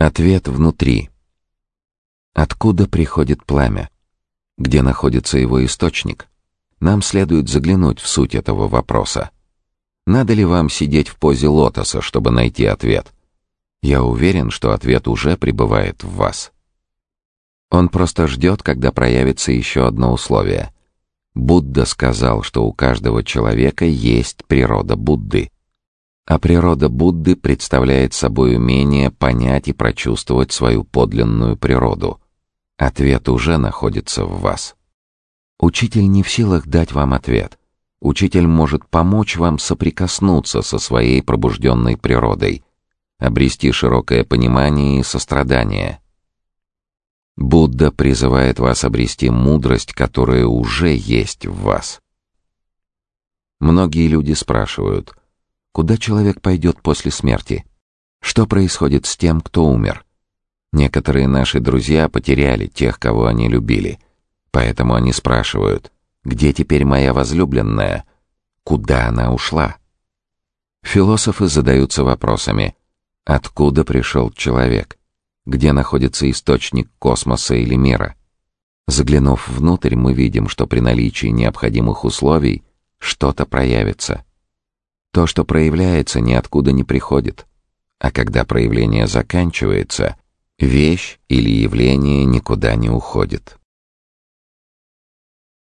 Ответ внутри. Откуда приходит пламя? Где находится его источник? Нам следует заглянуть в суть этого вопроса. Надо ли вам сидеть в позе лотоса, чтобы найти ответ? Я уверен, что ответ уже пребывает в вас. Он просто ждет, когда проявится еще одно условие. Будда сказал, что у каждого человека есть природа Будды. А природа Будды представляет собой умение понять и прочувствовать свою подлинную природу. Ответ уже находится в вас. Учитель не в силах дать вам ответ. Учитель может помочь вам соприкоснуться со своей пробужденной природой, обрести широкое понимание и сострадание. Будда призывает вас обрести мудрость, которая уже есть в вас. Многие люди спрашивают, Куда человек пойдет после смерти? Что происходит с тем, кто умер? Некоторые наши друзья потеряли тех, кого они любили. Поэтому они спрашивают, где теперь моя возлюбленная? Куда она ушла? Философы задаются вопросами, откуда пришел человек? Где находится источник космоса или мира? Заглянув внутрь, мы видим, что при наличии необходимых условий что-то проявится. То, что проявляется, ниоткуда не приходит. А когда проявление заканчивается, вещь или явление никуда не уходит.